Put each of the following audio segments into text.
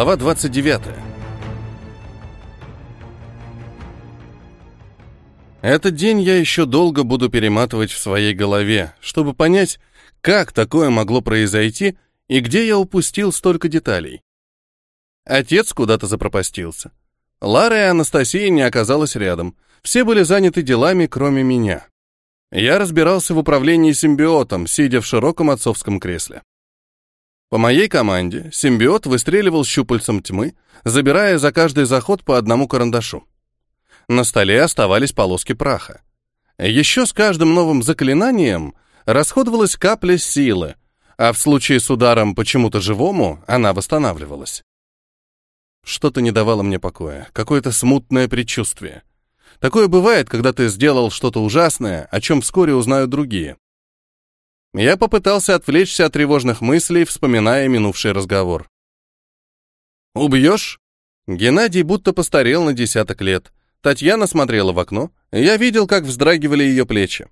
Глава 29. Этот день я еще долго буду перематывать в своей голове, чтобы понять, как такое могло произойти и где я упустил столько деталей. Отец куда-то запропастился. Лара и Анастасия не оказалась рядом. Все были заняты делами, кроме меня. Я разбирался в управлении симбиотом, сидя в широком отцовском кресле. По моей команде симбиот выстреливал щупальцем тьмы, забирая за каждый заход по одному карандашу. На столе оставались полоски праха. Еще с каждым новым заклинанием расходовалась капля силы, а в случае с ударом почему-то живому она восстанавливалась. Что-то не давало мне покоя, какое-то смутное предчувствие. Такое бывает, когда ты сделал что-то ужасное, о чем вскоре узнают другие. Я попытался отвлечься от тревожных мыслей, вспоминая минувший разговор. «Убьешь?» Геннадий будто постарел на десяток лет. Татьяна смотрела в окно, я видел, как вздрагивали ее плечи.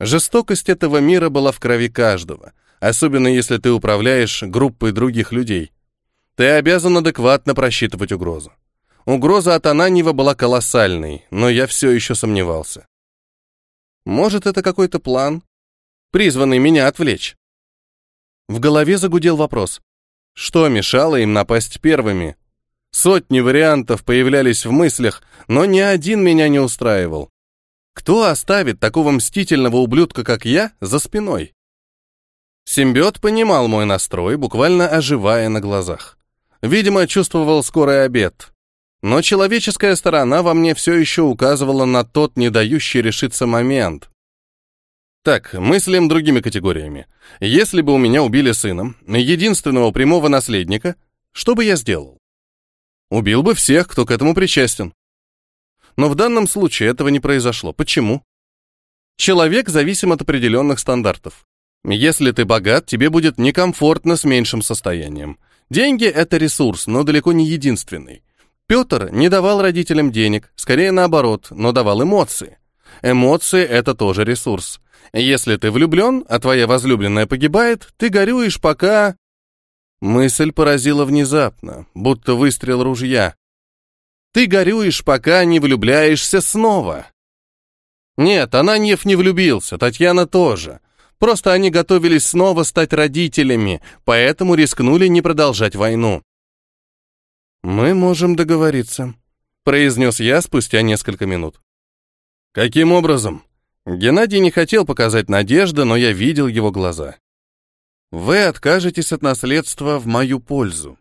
Жестокость этого мира была в крови каждого, особенно если ты управляешь группой других людей. Ты обязан адекватно просчитывать угрозу. Угроза от Ананьева была колоссальной, но я все еще сомневался. Может, это какой-то план, призванный меня отвлечь? В голове загудел вопрос. Что мешало им напасть первыми? Сотни вариантов появлялись в мыслях, но ни один меня не устраивал. Кто оставит такого мстительного ублюдка, как я, за спиной? Симбиот понимал мой настрой, буквально оживая на глазах. Видимо, чувствовал скорый обед. Но человеческая сторона во мне все еще указывала на тот не дающий решиться момент. Так, мыслим другими категориями. Если бы у меня убили сына, единственного прямого наследника, что бы я сделал? Убил бы всех, кто к этому причастен. Но в данном случае этого не произошло. Почему? Человек зависим от определенных стандартов. Если ты богат, тебе будет некомфортно с меньшим состоянием. Деньги — это ресурс, но далеко не единственный. Петр не давал родителям денег, скорее наоборот, но давал эмоции. Эмоции — это тоже ресурс. Если ты влюблен, а твоя возлюбленная погибает, ты горюешь, пока... Мысль поразила внезапно, будто выстрел ружья. Ты горюешь, пока не влюбляешься снова. Нет, Ананьев не влюбился, Татьяна тоже. Просто они готовились снова стать родителями, поэтому рискнули не продолжать войну. «Мы можем договориться», — произнес я спустя несколько минут. «Каким образом?» Геннадий не хотел показать надежды, но я видел его глаза. «Вы откажетесь от наследства в мою пользу.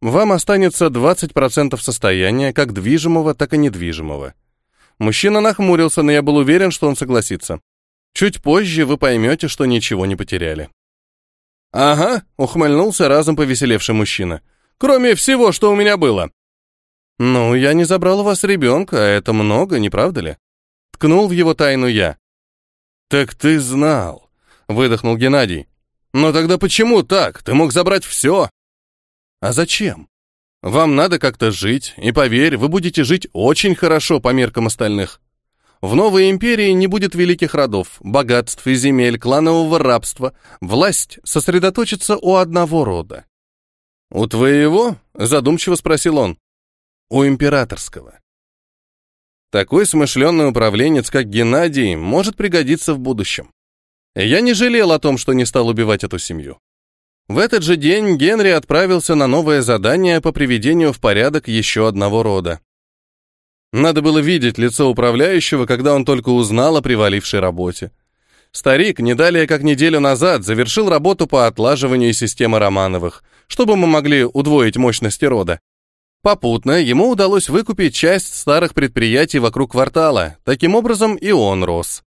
Вам останется 20% состояния, как движимого, так и недвижимого». Мужчина нахмурился, но я был уверен, что он согласится. Чуть позже вы поймете, что ничего не потеряли. «Ага», — ухмыльнулся разом повеселевший мужчина. Кроме всего, что у меня было. Ну, я не забрал у вас ребенка, а это много, не правда ли? Ткнул в его тайну я. Так ты знал, выдохнул Геннадий. Но тогда почему так? Ты мог забрать все. А зачем? Вам надо как-то жить, и поверь, вы будете жить очень хорошо по меркам остальных. В новой империи не будет великих родов, богатств и земель, кланового рабства. Власть сосредоточится у одного рода. «У твоего?» — задумчиво спросил он. «У императорского». Такой смышленный управленец, как Геннадий, может пригодиться в будущем. Я не жалел о том, что не стал убивать эту семью. В этот же день Генри отправился на новое задание по приведению в порядок еще одного рода. Надо было видеть лицо управляющего, когда он только узнал о привалившей работе. Старик не далее как неделю назад завершил работу по отлаживанию системы Романовых, чтобы мы могли удвоить мощности рода. Попутно ему удалось выкупить часть старых предприятий вокруг квартала, таким образом и он рос.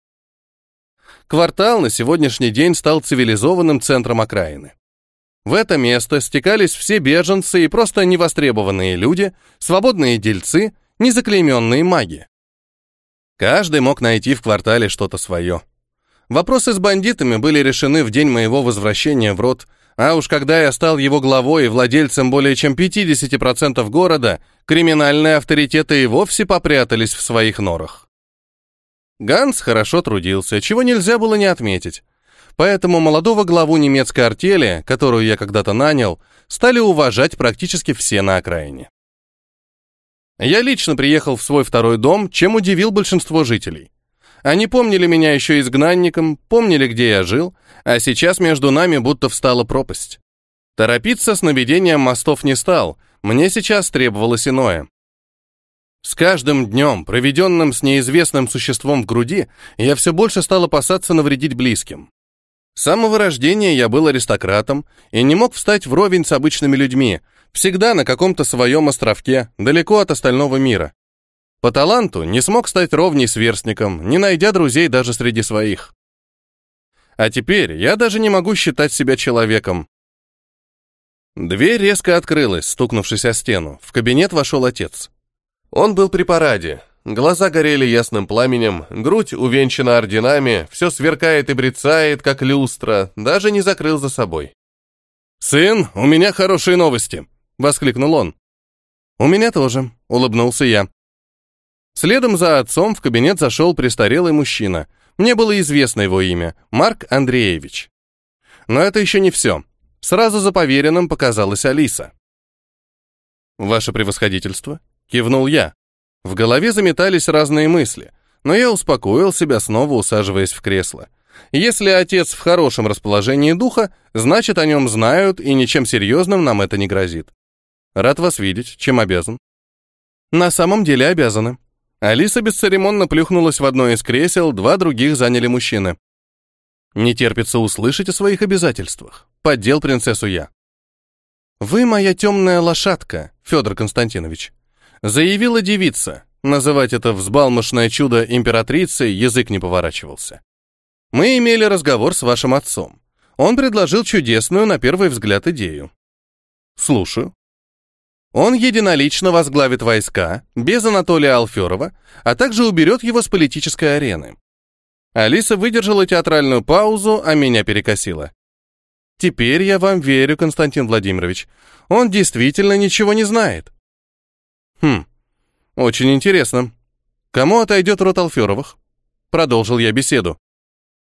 Квартал на сегодняшний день стал цивилизованным центром окраины. В это место стекались все беженцы и просто невостребованные люди, свободные дельцы, незаклейменные маги. Каждый мог найти в квартале что-то свое. Вопросы с бандитами были решены в день моего возвращения в род, а уж когда я стал его главой и владельцем более чем 50% города, криминальные авторитеты и вовсе попрятались в своих норах. Ганс хорошо трудился, чего нельзя было не отметить. поэтому молодого главу немецкой артели, которую я когда-то нанял, стали уважать практически все на окраине. Я лично приехал в свой второй дом, чем удивил большинство жителей. Они помнили меня еще изгнанником, помнили, где я жил, а сейчас между нами будто встала пропасть. Торопиться с наведением мостов не стал, мне сейчас требовалось иное. С каждым днем, проведенным с неизвестным существом в груди, я все больше стал опасаться навредить близким. С самого рождения я был аристократом и не мог встать вровень с обычными людьми, всегда на каком-то своем островке, далеко от остального мира. По таланту не смог стать ровней сверстником, не найдя друзей даже среди своих. А теперь я даже не могу считать себя человеком. Дверь резко открылась, стукнувшись о стену. В кабинет вошел отец. Он был при параде, Глаза горели ясным пламенем, грудь увенчана орденами, все сверкает и брецает, как люстра, даже не закрыл за собой. «Сын, у меня хорошие новости!» — воскликнул он. «У меня тоже», — улыбнулся я. Следом за отцом в кабинет зашел престарелый мужчина. Мне было известно его имя — Марк Андреевич. Но это еще не все. Сразу за поверенным показалась Алиса. «Ваше превосходительство», — кивнул я. В голове заметались разные мысли, но я успокоил себя, снова усаживаясь в кресло. Если отец в хорошем расположении духа, значит, о нем знают, и ничем серьезным нам это не грозит. Рад вас видеть, чем обязан. На самом деле обязаны. Алиса бесцеремонно плюхнулась в одно из кресел, два других заняли мужчины. Не терпится услышать о своих обязательствах. Поддел принцессу я. Вы моя темная лошадка, Федор Константинович. Заявила девица. Называть это взбалмошное чудо императрицей язык не поворачивался. Мы имели разговор с вашим отцом. Он предложил чудесную, на первый взгляд, идею. Слушаю. Он единолично возглавит войска, без Анатолия Алферова, а также уберет его с политической арены. Алиса выдержала театральную паузу, а меня перекосила. Теперь я вам верю, Константин Владимирович. Он действительно ничего не знает. Хм, очень интересно. Кому отойдет рот Алферовых? Продолжил я беседу.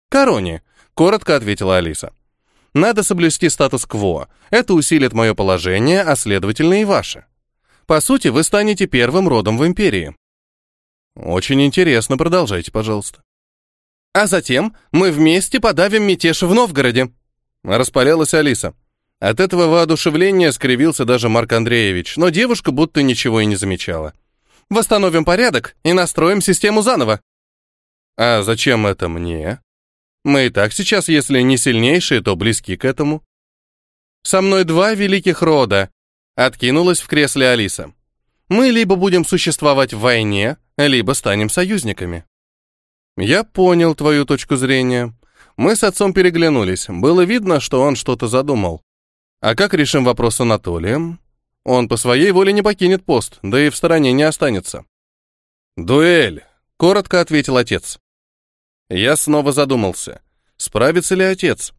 Короне, коротко ответила Алиса. Надо соблюсти статус-кво. Это усилит мое положение, а следовательно и ваше. По сути, вы станете первым родом в империи. Очень интересно, продолжайте, пожалуйста. А затем мы вместе подавим мятеж в Новгороде. Распалялась Алиса. От этого воодушевления скривился даже Марк Андреевич, но девушка будто ничего и не замечала. «Восстановим порядок и настроим систему заново». «А зачем это мне? Мы и так сейчас, если не сильнейшие, то близки к этому». «Со мной два великих рода», — откинулась в кресле Алиса. «Мы либо будем существовать в войне, либо станем союзниками». «Я понял твою точку зрения». Мы с отцом переглянулись. Было видно, что он что-то задумал. А как решим вопрос с Анатолием? Он по своей воле не покинет пост, да и в стороне не останется. Дуэль, коротко ответил отец. Я снова задумался, справится ли отец.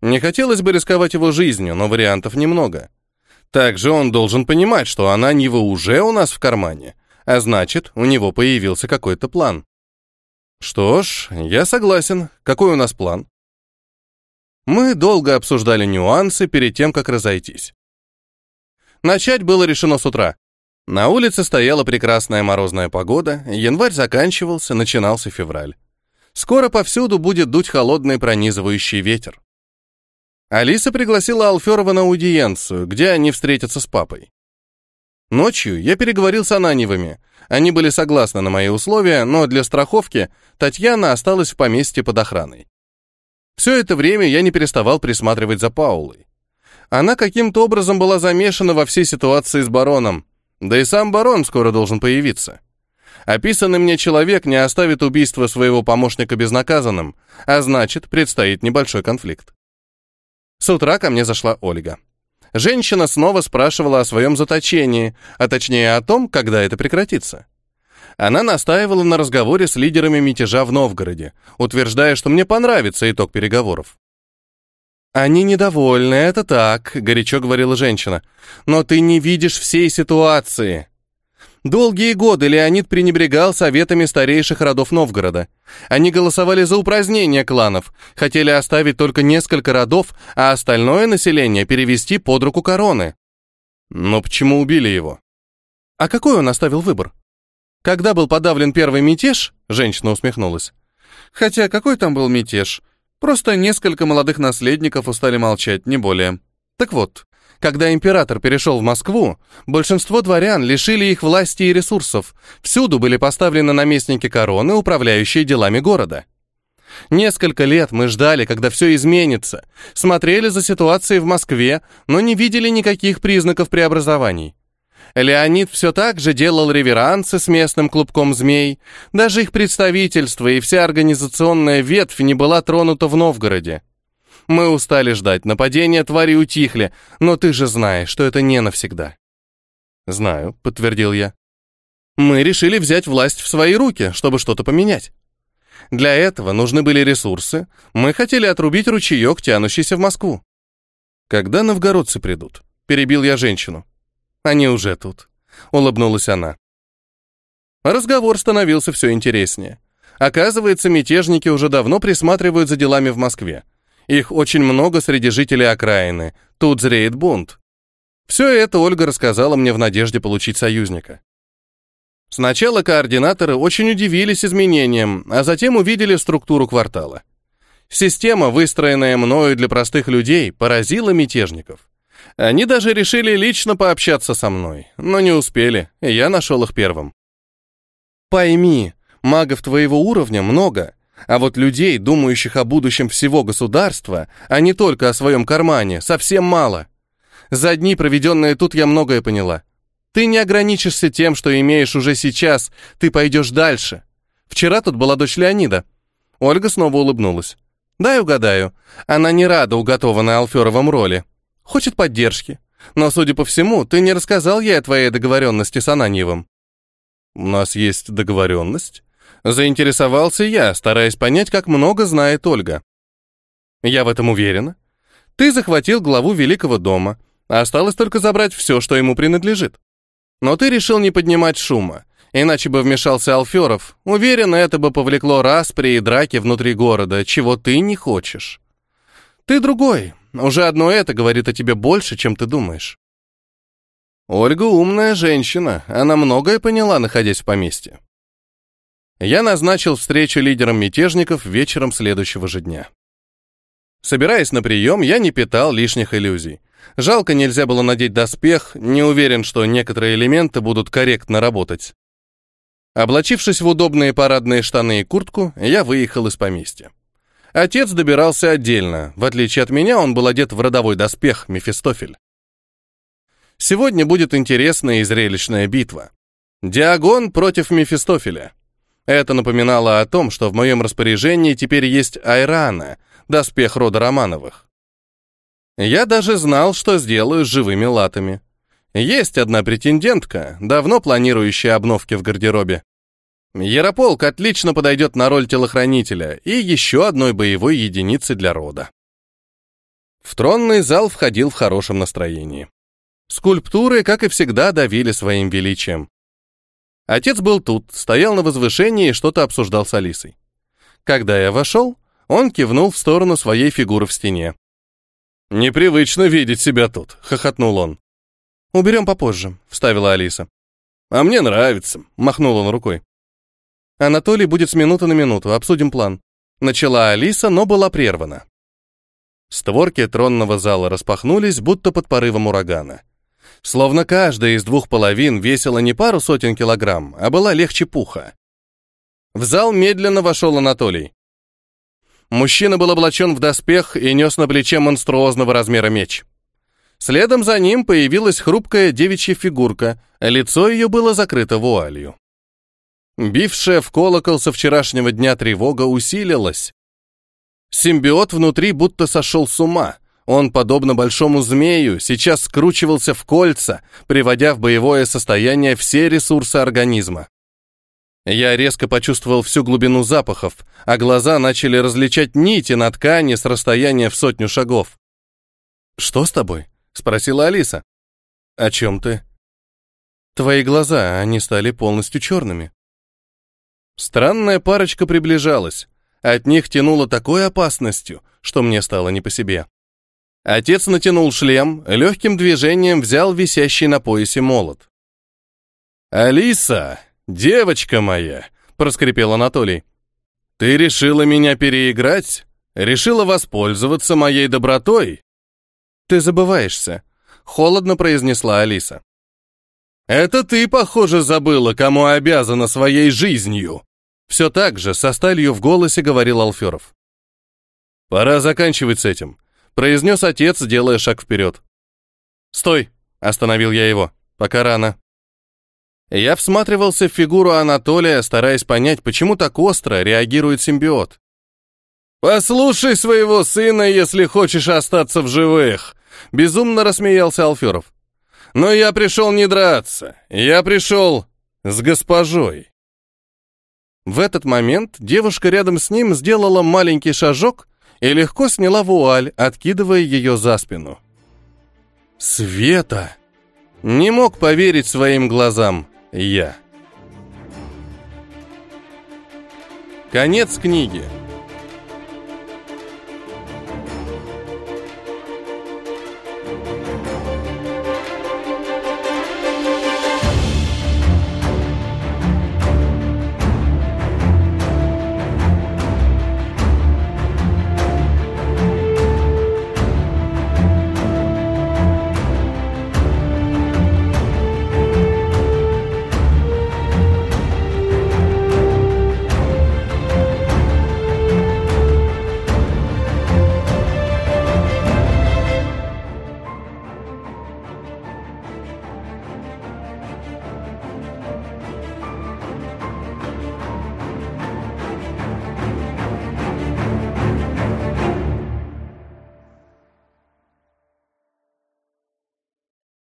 Не хотелось бы рисковать его жизнью, но вариантов немного. Также он должен понимать, что Ананьева уже у нас в кармане, а значит, у него появился какой-то план. Что ж, я согласен. Какой у нас план? Мы долго обсуждали нюансы перед тем, как разойтись. Начать было решено с утра. На улице стояла прекрасная морозная погода, январь заканчивался, начинался февраль. Скоро повсюду будет дуть холодный пронизывающий ветер. Алиса пригласила Алферова на аудиенцию, где они встретятся с папой. Ночью я переговорил с Ананьевыми. Они были согласны на мои условия, но для страховки Татьяна осталась в поместье под охраной. Все это время я не переставал присматривать за Паулой. Она каким-то образом была замешана во всей ситуации с бароном, да и сам барон скоро должен появиться. Описанный мне человек не оставит убийство своего помощника безнаказанным, а значит, предстоит небольшой конфликт. С утра ко мне зашла Ольга. Женщина снова спрашивала о своем заточении, а точнее о том, когда это прекратится. Она настаивала на разговоре с лидерами мятежа в Новгороде, утверждая, что мне понравится итог переговоров. «Они недовольны, это так», — горячо говорила женщина. «Но ты не видишь всей ситуации. Долгие годы Леонид пренебрегал советами старейших родов Новгорода. Они голосовали за упразднение кланов, хотели оставить только несколько родов, а остальное население перевести под руку короны. Но почему убили его? А какой он оставил выбор? Когда был подавлен первый мятеж, женщина усмехнулась. Хотя какой там был мятеж? Просто несколько молодых наследников устали молчать, не более. Так вот, когда император перешел в Москву, большинство дворян лишили их власти и ресурсов. Всюду были поставлены наместники короны, управляющие делами города. Несколько лет мы ждали, когда все изменится, смотрели за ситуацией в Москве, но не видели никаких признаков преобразований. Леонид все так же делал реверансы с местным клубком змей, даже их представительство и вся организационная ветвь не была тронута в Новгороде. Мы устали ждать, нападения твари утихли, но ты же знаешь, что это не навсегда. Знаю, подтвердил я. Мы решили взять власть в свои руки, чтобы что-то поменять. Для этого нужны были ресурсы. Мы хотели отрубить ручеек, тянущийся в Москву. Когда новгородцы придут? Перебил я женщину. Они уже тут. Улыбнулась она. Разговор становился все интереснее. Оказывается, мятежники уже давно присматривают за делами в Москве. Их очень много среди жителей окраины. Тут зреет бунт. Все это Ольга рассказала мне в надежде получить союзника. Сначала координаторы очень удивились изменениям, а затем увидели структуру квартала. Система, выстроенная мною для простых людей, поразила мятежников. Они даже решили лично пообщаться со мной, но не успели, я нашел их первым. Пойми, магов твоего уровня много, а вот людей, думающих о будущем всего государства, а не только о своем кармане, совсем мало. За дни, проведенные тут, я многое поняла. Ты не ограничишься тем, что имеешь уже сейчас, ты пойдешь дальше. Вчера тут была дочь Леонида. Ольга снова улыбнулась. Дай угадаю, она не рада уготованной Алферовым роли. Хочет поддержки. Но, судя по всему, ты не рассказал ей о твоей договоренности с Ананьевым. У нас есть договоренность? Заинтересовался я, стараясь понять, как много знает Ольга. Я в этом уверена. Ты захватил главу Великого дома, а осталось только забрать все, что ему принадлежит. Но ты решил не поднимать шума, иначе бы вмешался Алферов. Уверена, это бы повлекло распри и драки внутри города, чего ты не хочешь. Ты другой. Уже одно это говорит о тебе больше, чем ты думаешь. Ольга умная женщина, она многое поняла, находясь в поместье. Я назначил встречу лидерам мятежников вечером следующего же дня. Собираясь на прием, я не питал лишних иллюзий. Жалко, нельзя было надеть доспех, не уверен, что некоторые элементы будут корректно работать. Облачившись в удобные парадные штаны и куртку, я выехал из поместья. Отец добирался отдельно, в отличие от меня он был одет в родовой доспех Мефистофель. Сегодня будет интересная и зрелищная битва. Диагон против Мефистофеля. Это напоминало о том, что в моем распоряжении теперь есть Айрана, доспех рода Романовых. Я даже знал, что сделаю с живыми латами. Есть одна претендентка, давно планирующая обновки в гардеробе. Ярополк отлично подойдет на роль телохранителя и еще одной боевой единицы для рода. В тронный зал входил в хорошем настроении. Скульптуры, как и всегда, давили своим величием. Отец был тут, стоял на возвышении и что-то обсуждал с Алисой. Когда я вошел, он кивнул в сторону своей фигуры в стене. «Непривычно видеть себя тут», — хохотнул он. «Уберем попозже», — вставила Алиса. «А мне нравится», — махнул он рукой. «Анатолий будет с минуты на минуту, обсудим план». Начала Алиса, но была прервана. Створки тронного зала распахнулись, будто под порывом урагана. Словно каждая из двух половин весила не пару сотен килограмм, а была легче пуха. В зал медленно вошел Анатолий. Мужчина был облачен в доспех и нес на плече монструозного размера меч. Следом за ним появилась хрупкая девичья фигурка, лицо ее было закрыто вуалью. Бившая в колокол со вчерашнего дня тревога усилилась. Симбиот внутри будто сошел с ума, он, подобно большому змею, сейчас скручивался в кольца, приводя в боевое состояние все ресурсы организма. Я резко почувствовал всю глубину запахов, а глаза начали различать нити на ткани с расстояния в сотню шагов. «Что с тобой?» — спросила Алиса. «О чем ты?» Твои глаза, они стали полностью черными. Странная парочка приближалась. От них тянуло такой опасностью, что мне стало не по себе. Отец натянул шлем, легким движением взял висящий на поясе молот. «Алиса, девочка моя!» — проскрипел Анатолий. «Ты решила меня переиграть? Решила воспользоваться моей добротой?» «Ты забываешься», — холодно произнесла Алиса. «Это ты, похоже, забыла, кому обязана своей жизнью!» Все так же, со сталью в голосе говорил Алферов. «Пора заканчивать с этим», — произнес отец, делая шаг вперед. «Стой!» — остановил я его. «Пока рано». Я всматривался в фигуру Анатолия, стараясь понять, почему так остро реагирует симбиот. «Послушай своего сына, если хочешь остаться в живых!» Безумно рассмеялся Алферов. «Но я пришел не драться, я пришел с госпожой». В этот момент девушка рядом с ним сделала маленький шажок и легко сняла вуаль, откидывая ее за спину. «Света!» Не мог поверить своим глазам я. Конец книги.